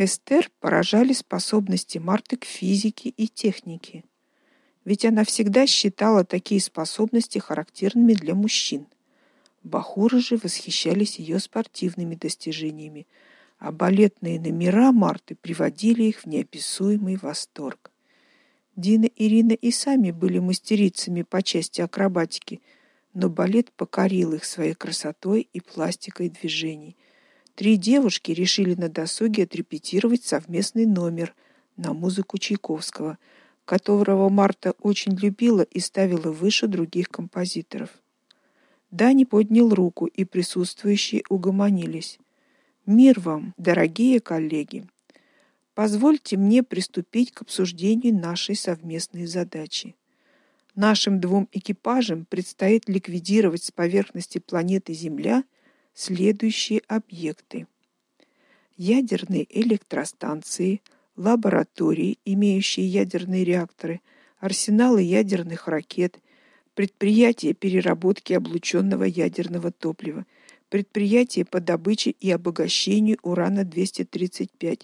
Эстер поражали способности Марты к физике и технике. Ведь она всегда считала такие способности характерными для мужчин. Бахуры же восхищались ее спортивными достижениями, а балетные номера Марты приводили их в неописуемый восторг. Дина Ирина и сами были мастерицами по части акробатики, но балет покорил их своей красотой и пластикой движений. Три девушки решили на досуге отрепетировать совместный номер на музыку Чайковского, которого Марта очень любила и ставила выше других композиторов. Дани поднял руку, и присутствующие угомонились. Мир вам, дорогие коллеги. Позвольте мне приступить к обсуждению нашей совместной задачи. Нашим двум экипажам предстоит ликвидировать с поверхности планеты Земля следующие объекты: ядерные электростанции, лаборатории, имеющие ядерные реакторы, арсеналы ядерных ракет, предприятия переработки облученного ядерного топлива, предприятия по добыче и обогащению урана-235,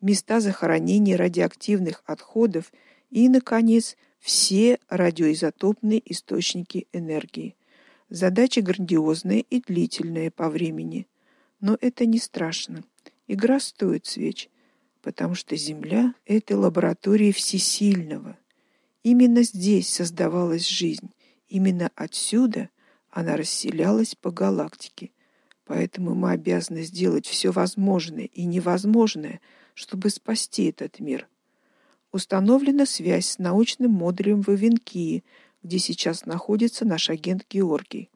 места захоронения радиоактивных отходов и наконец все радиоизотопные источники энергии. Задача грандиозная и длительная по времени, но это не страшно. Игра стоит свеч, потому что Земля это лаборатория всесильного. Именно здесь создавалась жизнь, Именно отсюда она расселялась по галактике. Поэтому мы обязаны сделать все возможное и невозможное, чтобы спасти этот мир. Установлена связь с научным модулем в Ивенкии, где сейчас находится наш агент Георгий.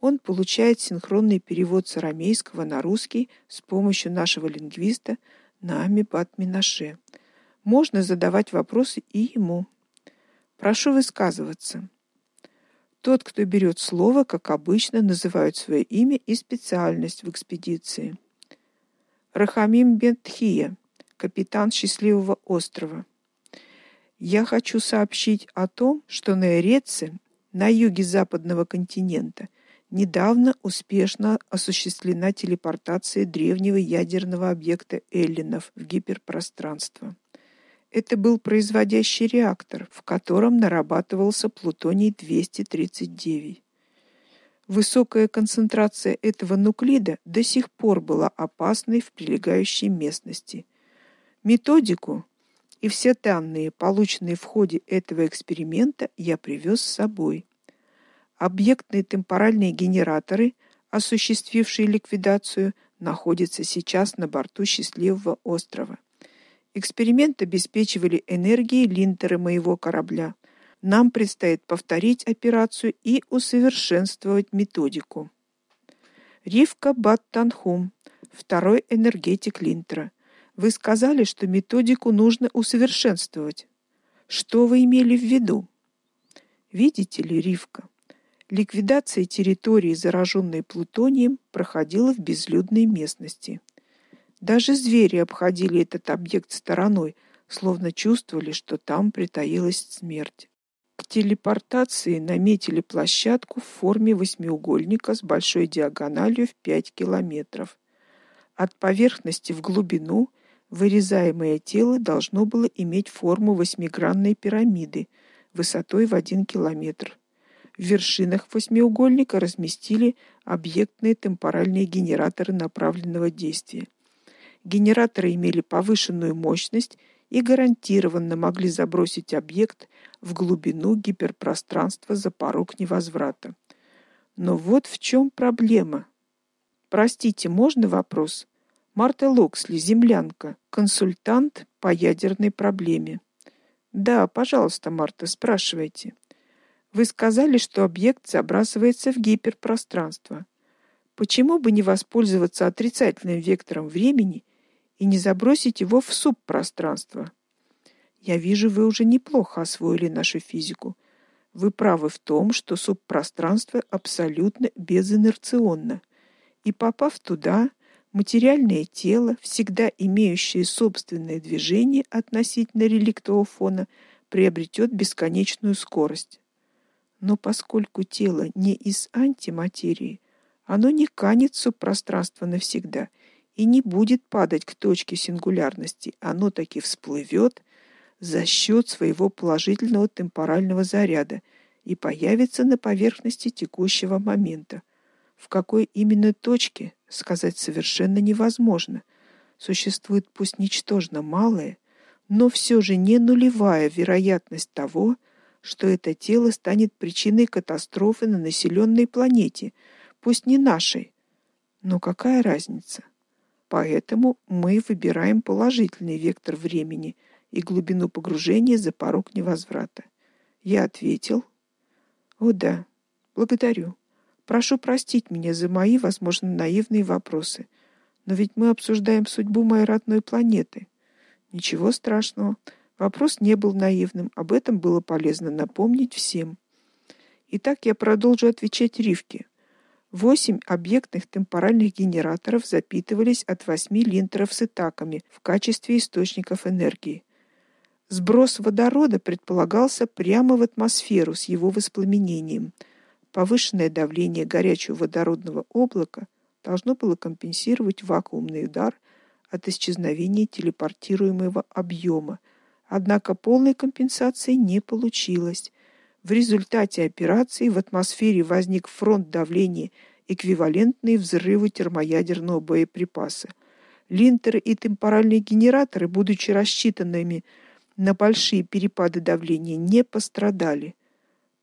Он получает синхронный перевод с арамейского на русский с помощью нашего лингвиста Нами Батминаше. Можно задавать вопросы и ему. Прошу высказываться. Тот, кто берет слово, как обычно, называют свое имя и специальность в экспедиции. Рахамим Бентхия, капитан Счастливого острова. Я хочу сообщить о том, что на на юге западного континента, недавно успешно осуществлена телепортация древнего ядерного объекта эллинов в гиперпространство. Это был производящий реактор, в котором нарабатывался плутоний-239. Высокая концентрация этого нуклида до сих пор была опасной в прилегающей местности. Методику и все данные, полученные в ходе этого эксперимента, я привез с собой. Объектные темпоральные генераторы, осуществившие ликвидацию, находятся сейчас на борту счастливого острова. Эксперимент обеспечивали энергией линтеры моего корабля. Нам предстоит повторить операцию и усовершенствовать методику. Ривка Баттанхум, второй энергетик линтера. Вы сказали, что методику нужно усовершенствовать. Что вы имели в виду? Видите ли, Ривка, ликвидация территории, зараженной плутонием, проходила в безлюдной местности. Даже звери обходили этот объект стороной, словно чувствовали, что там притаилась смерть. К телепортации наметили площадку в форме восьмиугольника с большой диагональю в 5 километров. От поверхности в глубину вырезаемое тело должно было иметь форму восьмигранной пирамиды высотой в 1 километр. В вершинах восьмиугольника разместили объектные темпоральные генераторы направленного действия. Генераторы имели повышенную мощность и гарантированно могли забросить объект в глубину гиперпространства за порог невозврата. Но вот в чем проблема. Простите, можно вопрос? Марта Локсли, землянка, консультант по ядерной проблеме. Да, пожалуйста, Марта, спрашивайте. Вы сказали, что объект забрасывается в гиперпространство. Почему бы не воспользоваться отрицательным вектором времени и не забросить его в субпространство. Я вижу, вы уже неплохо освоили нашу физику. Вы правы в том, что субпространство абсолютно безинерционно. И попав туда, материальное тело, всегда имеющее собственное движение относительно реликтового фона, приобретет бесконечную скорость. Но поскольку тело не из антиматерии, оно не канет в субпространство навсегда – и не будет падать к точке сингулярности. Оно таки всплывет за счет своего положительного темпорального заряда и появится на поверхности текущего момента. В какой именно точке, сказать совершенно невозможно. Существует пусть ничтожно малая, но все же не нулевая вероятность того, что это тело станет причиной катастрофы на населенной планете, пусть не нашей. Но какая разница? Поэтому мы выбираем положительный вектор времени и глубину погружения за порог невозврата. Я ответил: "О да, благодарю. Прошу простить меня за мои, возможно, наивные вопросы. Но ведь мы обсуждаем судьбу моей родной планеты. Ничего страшного. Вопрос не был наивным, об этом было полезно напомнить всем. Итак, я продолжу отвечать Ривке. Восемь объектных темпоральных генераторов запитывались от 8 линтеров с итаками в качестве источников энергии. Сброс водорода предполагался прямо в атмосферу с его воспламенением. Повышенное давление горячего водородного облака должно было компенсировать вакуумный удар от исчезновения телепортируемого объема, Однако полной компенсации не получилось. В результате операции в атмосфере возник фронт давления, эквивалентный взрыву термоядерного боеприпаса. Линтеры и темпоральные генераторы, будучи рассчитанными на большие перепады давления, не пострадали.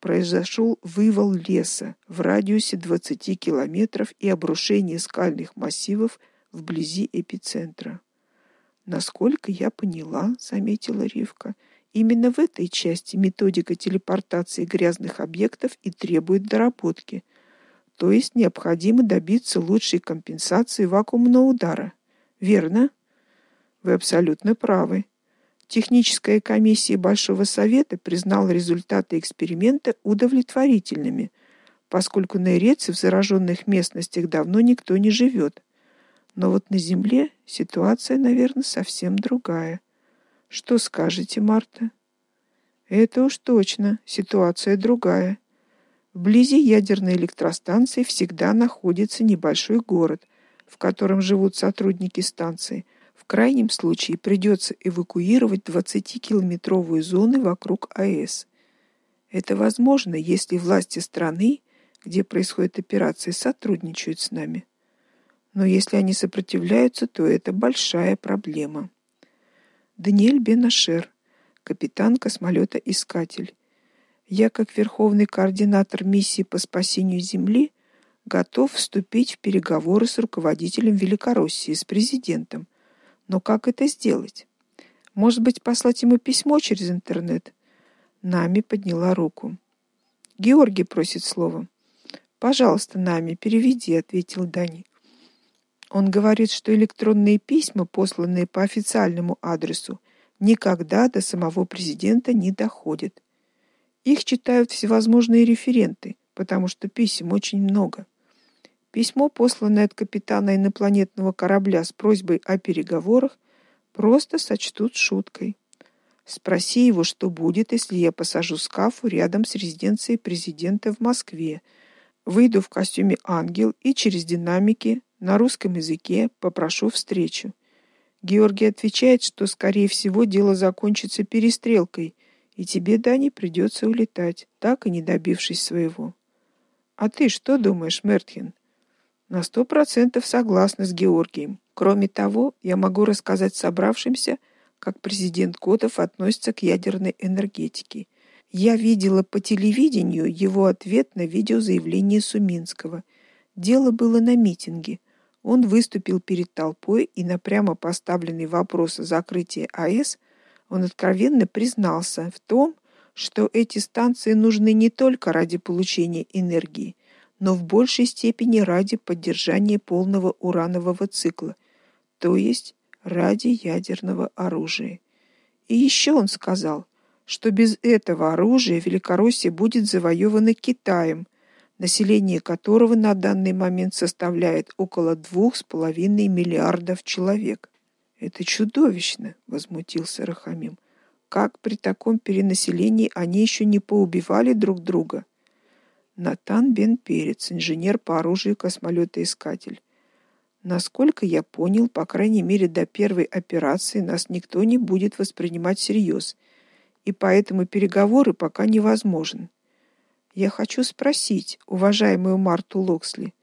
Произошел вывал леса в радиусе 20 километров и обрушение скальных массивов вблизи эпицентра. Насколько я поняла, заметила Ривка, именно в этой части методика телепортации грязных объектов и требует доработки. То есть необходимо добиться лучшей компенсации вакуумного удара. Верно? Вы абсолютно правы. Техническая комиссия Большого совета признала результаты эксперимента удовлетворительными, поскольку на Иреце в зараженных местностях давно никто не живет. Но вот на земле ситуация, наверное, совсем другая. Что скажете, Марта? Это уж точно, ситуация другая. Вблизи ядерной электростанции всегда находится небольшой город, в котором живут сотрудники станции. В крайнем случае придется эвакуировать 20-километровую зону вокруг АЭС. Это возможно, если власти страны, где происходит операция, сотрудничают с нами но если они сопротивляются, то это большая проблема. Даниэль Бенашер, капитан космолета Искатель. Я, как верховный координатор миссии по спасению Земли, готов вступить в переговоры с руководителем Великороссии, с президентом. Но как это сделать? Может быть, послать ему письмо через интернет? Нами подняла руку. Георгий просит слово. Пожалуйста, Нами, переведи, ответил Дани. Он говорит, что электронные письма, посланные по официальному адресу, никогда до самого президента не доходят. Их читают всевозможные референты, потому что писем очень много. Письмо, посланное от капитана инопланетного корабля с просьбой о переговорах, просто сочтут шуткой. Спроси его, что будет, если я посажу скафу рядом с резиденцией президента в Москве, выйду в костюме ангел и через динамики на русском языке попрошу встречу. Георгий отвечает, что скорее всего дело закончится перестрелкой, и тебе, Дани, придется улетать, так и не добившись своего. А ты что думаешь, Мертхин? На сто процентов согласна с Георгием. Кроме того, я могу рассказать собравшимся, как президент Котов относится к ядерной энергетике. Я видела по телевидению его ответ на видеозаявление Суминского. Дело было на митинге. Он выступил перед толпой и на прямо поставленный вопрос о закрытии АЭС он откровенно признался в том, что эти станции нужны не только ради получения энергии, но в большей степени ради поддержания полного уранового цикла, то есть ради ядерного оружия. И еще он сказал, что без этого оружия Великороссия будет завоевана Китаем – население которого на данный момент составляет около двух с половиной миллиардов человек. Это чудовищно, возмутился Рахамим. Как при таком перенаселении они еще не поубивали друг друга? Натан Бен Перец, инженер по оружию космолета-искатель. Насколько я понял, по крайней мере, до первой операции нас никто не будет воспринимать всерьез, и поэтому переговоры пока невозможны. Я хочу спросить уважаемую Марту Локсли,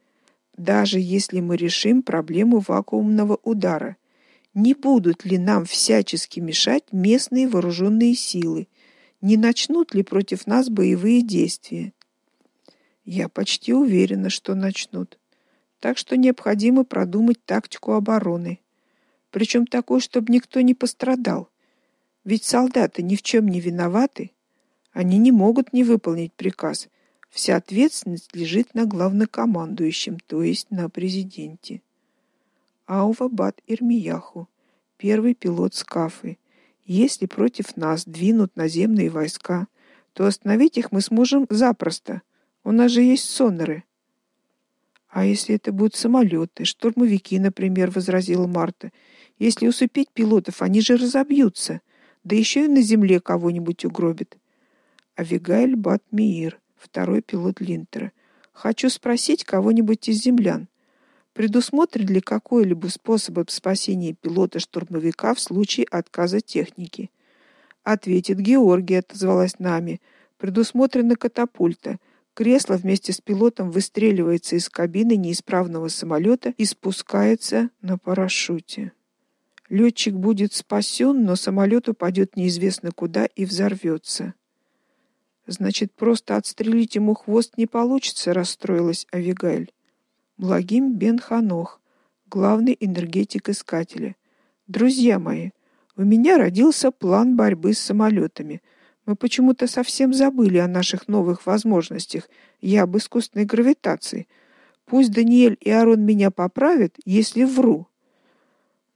даже если мы решим проблему вакуумного удара, не будут ли нам всячески мешать местные вооруженные силы? Не начнут ли против нас боевые действия? Я почти уверена, что начнут. Так что необходимо продумать тактику обороны, причем такой, чтобы никто не пострадал. Ведь солдаты ни в чем не виноваты, они не могут не выполнить приказ. Вся ответственность лежит на главнокомандующем, то есть на президенте. Аува Бат Ирмияху, первый пилот Скафы. Если против нас двинут наземные войска, то остановить их мы сможем запросто. У нас же есть соноры. А если это будут самолеты, штурмовики, например, возразила Марта. Если усыпить пилотов, они же разобьются, да еще и на земле кого-нибудь угробят. Авигаэль Батмиир, второй пилот Линтера. Хочу спросить кого-нибудь из землян, предусмотрен ли какой-либо способ спасения пилота-штурмовика в случае отказа техники. Ответит Георгия, отозвалась нами. Предусмотрена катапульта. Кресло вместе с пилотом выстреливается из кабины неисправного самолета и спускается на парашюте. Летчик будет спасен, но самолет упадет неизвестно куда и взорвется. Значит, просто отстрелить ему хвост не получится, расстроилась Авигаль. Благим бен Ханох, главный энергетик искателя. Друзья мои, у меня родился план борьбы с самолетами — мы почему-то совсем забыли о наших новых возможностях и об искусственной гравитации. Пусть Даниэль и Арон меня поправят, если вру.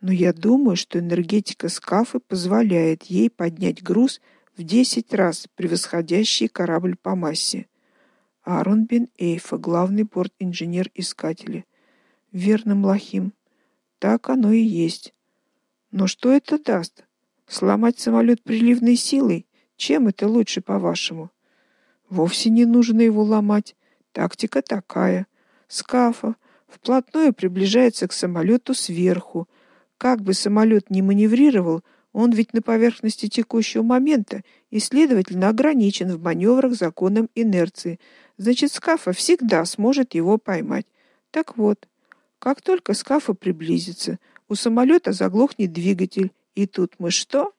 Но я думаю, что энергетика скафы позволяет ей поднять груз в 10 раз превосходящий корабль по массе. Арон бен Эйфа, главный борт-инженер искателя. Верно, Млахим. Так оно и есть. Но что это даст? Сломать самолет приливной силой? Чем это лучше, по-вашему? Вовсе не нужно его ломать. Тактика такая: скафа вплотную приближается к самолету сверху. Как бы самолет ни маневрировал, он ведь на поверхности текущего момента и, следовательно, ограничен в маневрах законом инерции. Значит, скафа всегда сможет его поймать. Так вот, как только скафа приблизится, у самолета заглохнет двигатель, и тут мы что?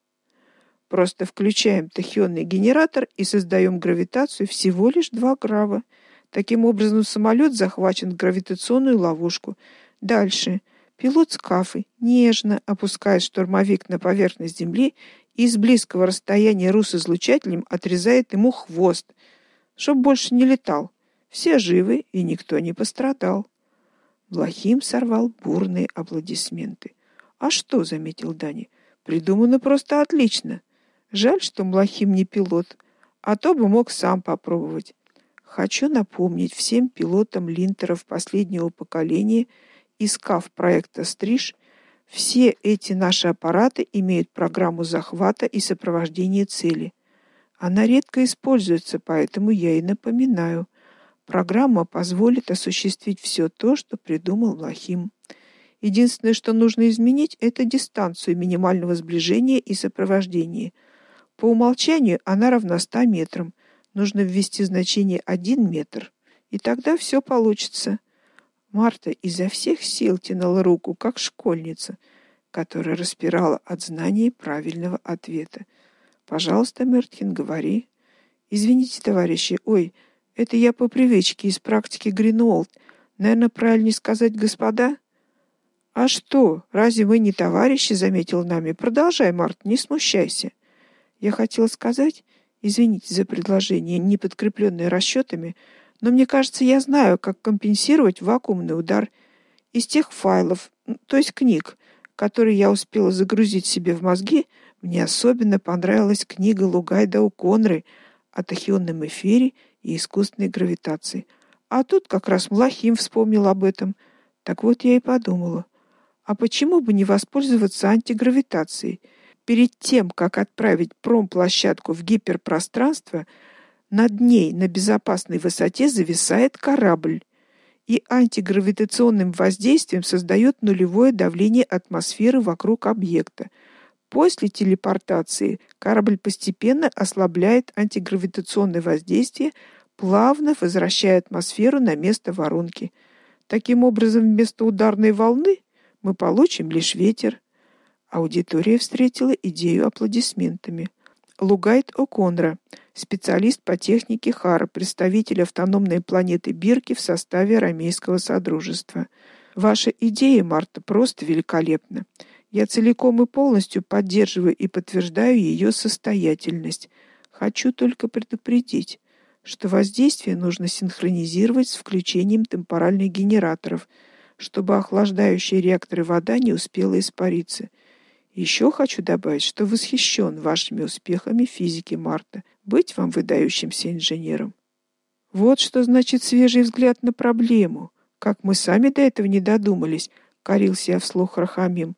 Просто включаем тахионный генератор и создаем гравитацию всего лишь 2 грава. Таким образом, самолет захвачен в гравитационную ловушку. Дальше пилот скафы нежно опускает штурмовик на поверхность земли и с близкого расстояния русоизлучателем отрезает ему хвост, чтобы больше не летал. Все живы, и никто не пострадал. Блохим сорвал бурные аплодисменты. А что, заметил Дани. Придумано просто отлично. Жаль, что Млахим не пилот, а то бы мог сам попробовать. Хочу напомнить всем пилотам линтеров последнего поколения из КАВ проекта Стриж, все эти наши аппараты имеют программу захвата и сопровождения цели. Она редко используется, поэтому я и напоминаю. Программа позволит осуществить все то, что придумал Лахим. Единственное, что нужно изменить это дистанцию минимального сближения и сопровождения – по умолчанию она равна 100 метрам. Нужно ввести значение 1 метр, и тогда все получится. Марта изо всех сил тянула руку, как школьница, которая распирала от знаний правильного ответа. Пожалуйста, Мертхин, говори. Извините, товарищи. Ой, это я по привычке из практики Гринолд. Наверное, правильнее сказать господа. А что? Разве мы не товарищи, заметил нами. Продолжай, Март, не смущайся. Я хотела сказать, извините за предложение, не подкрепленное расчетами, но мне кажется, я знаю, как компенсировать вакуумный удар из тех файлов, то есть книг, которые я успела загрузить себе в мозги. Мне особенно понравилась книга Лугайда Уконры о тахионном эфире и искусственной гравитации. А тут как раз Млахим вспомнил об этом. Так вот я и подумала, а почему бы не воспользоваться антигравитацией? Перед тем, как отправить промплощадку в гиперпространство, над ней на безопасной высоте зависает корабль. и антигравитационным воздействием создает нулевое давление атмосферы вокруг объекта. После телепортации корабль постепенно ослабляет антигравитационное воздействие, плавно возвращая атмосферу на место воронки. Таким образом, вместо ударной волны мы получим лишь ветер. Аудитория встретила идею аплодисментами. Лугайт О'Конра, специалист по технике Хара, представитель автономной планеты Бирки в составе Ромейского содружества. Ваша идея, Марта, просто великолепна. Я целиком и полностью поддерживаю и подтверждаю ее состоятельность. Хочу только предупредить, что воздействие нужно синхронизировать с включением темпоральных генераторов, чтобы охлаждающая реакторы вода не успела испариться. Еще хочу добавить, что восхищен вашими успехами в физике Марта. Быть вам выдающимся инженером. Вот что значит свежий взгляд на проблему. Как мы сами до этого не додумались, корился я вслух Рахамим.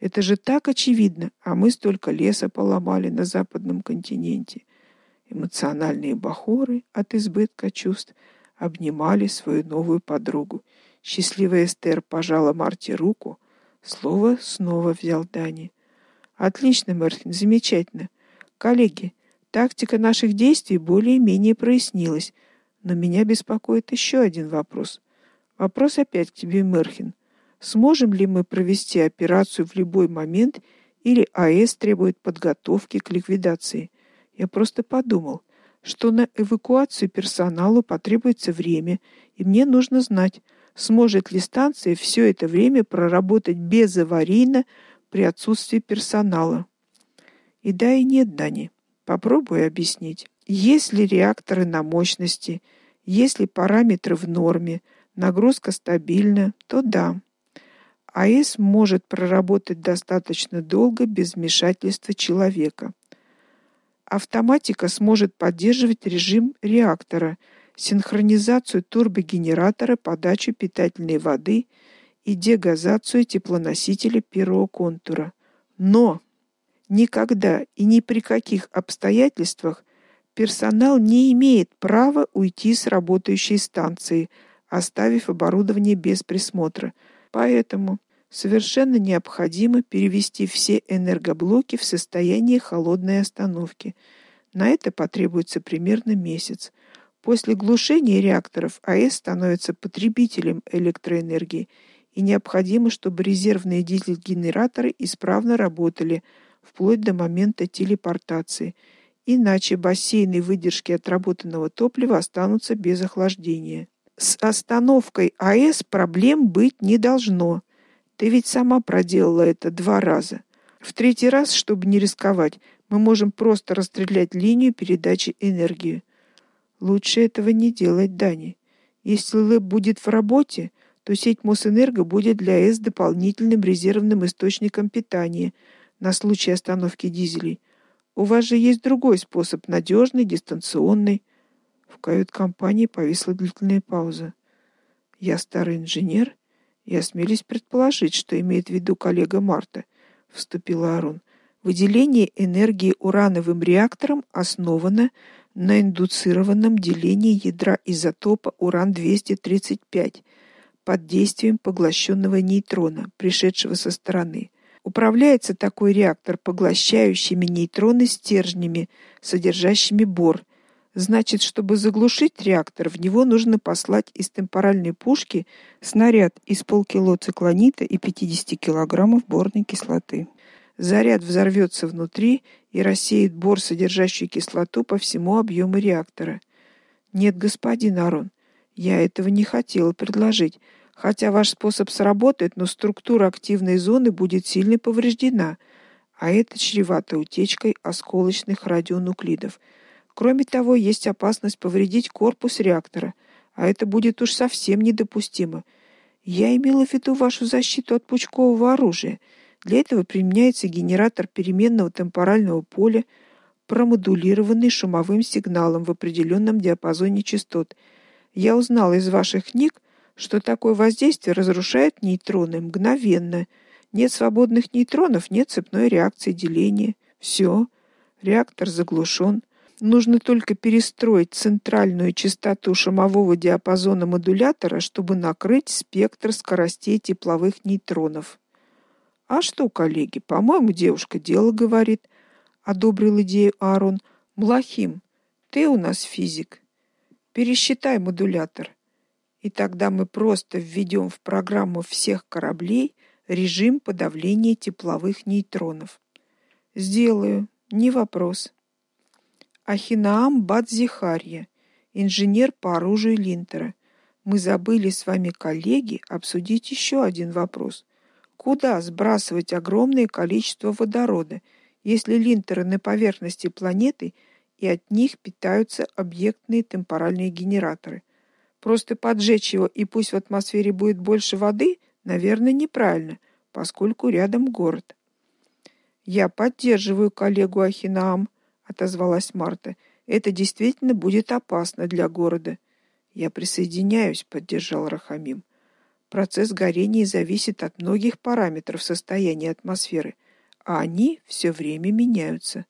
Это же так очевидно, а мы столько леса поломали на западном континенте. Эмоциональные бахоры от избытка чувств обнимали свою новую подругу. Счастливая Эстер пожала Марте руку, слово снова взял Дани. Отлично, Мертхин, замечательно. Коллеги, тактика наших действий более-менее прояснилась, но меня беспокоит еще один вопрос. Вопрос опять к тебе, Мерхин. Сможем ли мы провести операцию в любой момент или АЭС требует подготовки к ликвидации? Я просто подумал, что на эвакуацию персоналу потребуется время, и мне нужно знать, сможет ли станция все это время проработать безаварийно при отсутствии персонала. И да, и нет, Дани. Попробуй объяснить. Если реакторы на мощности, если параметры в норме, нагрузка стабильна, то да, АЭС может проработать достаточно долго без вмешательства человека. Автоматика сможет поддерживать режим реактора, синхронизацию турбогенератора, подачу питательной воды и дегазацию теплоносителя первого контура. Но никогда и ни при каких обстоятельствах персонал не имеет права уйти с работающей станции, оставив оборудование без присмотра. Поэтому совершенно необходимо перевести все энергоблоки в состояние холодной остановки. На это потребуется примерно месяц. После глушения реакторов АЭС становится потребителем электроэнергии, и необходимо, чтобы резервные дизель-генераторы исправно работали вплоть до момента телепортации. Иначе бассейны выдержки отработанного топлива останутся без охлаждения. С остановкой АЭС проблем быть не должно. Ты ведь сама проделала это два раза. В третий раз, чтобы не рисковать, мы можем просто расстрелять линию передачи энергии. Лучше этого не делать, Дани. Если ЛЭП будет в работе, то сеть Мосэнерго будет для АЭС дополнительным резервным источником питания на случай остановки дизелей. У вас же есть другой способ, надежный, дистанционный. В кают-компании повисла длительная пауза. Я старый инженер я осмелюсь предположить, что имеет в виду коллега Марта, вступила Арун. Выделение энергии урановым реактором основано на индуцированном делении ядра изотопа уран-235 под действием поглощенного нейтрона, пришедшего со стороны. Управляется такой реактор поглощающими нейтроны стержнями, содержащими бор, Значит, чтобы заглушить реактор, в него нужно послать из темпоральной пушки снаряд из полкило циклонита и 50 килограммов борной кислоты. Заряд взорвется внутри и рассеет бор, содержащий кислоту, по всему объему реактора. Нет, господин Арон, я этого не хотела предложить. Хотя ваш способ сработает, но структура активной зоны будет сильно повреждена, а это чревато утечкой осколочных радионуклидов. Кроме того, есть опасность повредить корпус реактора, а это будет уж совсем недопустимо. Я имела в виду вашу защиту от пучкового оружия. Для этого применяется генератор переменного темпорального поля, промодулированный шумовым сигналом в определенном диапазоне частот. Я узнала из ваших книг, что такое воздействие разрушает нейтроны мгновенно. Нет свободных нейтронов, нет цепной реакции деления. Все, реактор заглушен. Нужно только перестроить центральную частоту шумового диапазона модулятора, чтобы накрыть спектр скоростей тепловых нейтронов. А что, коллеги, по-моему, девушка дело говорит, одобрил идею Аарон. Млахим, ты у нас физик. Пересчитай модулятор. И тогда мы просто введем в программу всех кораблей режим подавления тепловых нейтронов. Сделаю, не вопрос. Ахинаам Бадзихарья, инженер по оружию Линтера. Мы забыли с вами, коллеги, обсудить еще один вопрос. Куда сбрасывать огромное количество водорода, если линтеры на поверхности планеты и от них питаются объектные темпоральные генераторы? Просто поджечь его и пусть в атмосфере будет больше воды, наверное, неправильно, поскольку рядом город. Я поддерживаю коллегу Ахинаам, отозвалась Марта. Это действительно будет опасно для города. Я присоединяюсь, поддержал Рахамим. Процесс горения зависит от многих параметров состояния атмосферы, а они все время меняются.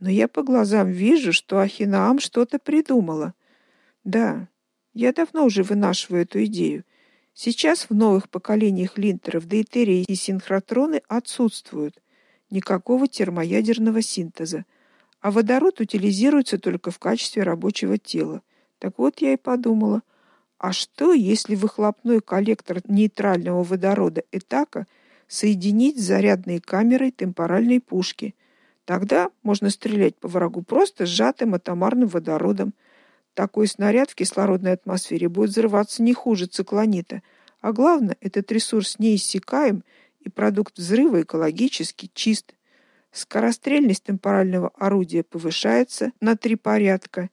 Но я по глазам вижу, что Ахинаам что-то придумала. Да, я давно уже вынашиваю эту идею. Сейчас в новых поколениях линтеров дейтерии и синхротроны отсутствуют. Никакого термоядерного синтеза а водород утилизируется только в качестве рабочего тела. Так вот я и подумала, а что, если выхлопной коллектор нейтрального водорода Этака соединить с зарядной камерой темпоральной пушки? Тогда можно стрелять по врагу просто сжатым атомарным водородом. Такой снаряд в кислородной атмосфере будет взрываться не хуже циклонита. А главное, этот ресурс неиссякаем, и продукт взрыва экологически чист. Скорострельность темпорального орудия повышается на три порядка.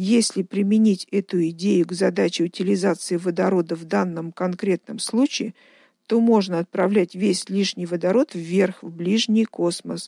Если применить эту идею к задаче утилизации водорода в данном конкретном случае, то можно отправлять весь лишний водород вверх в ближний космос.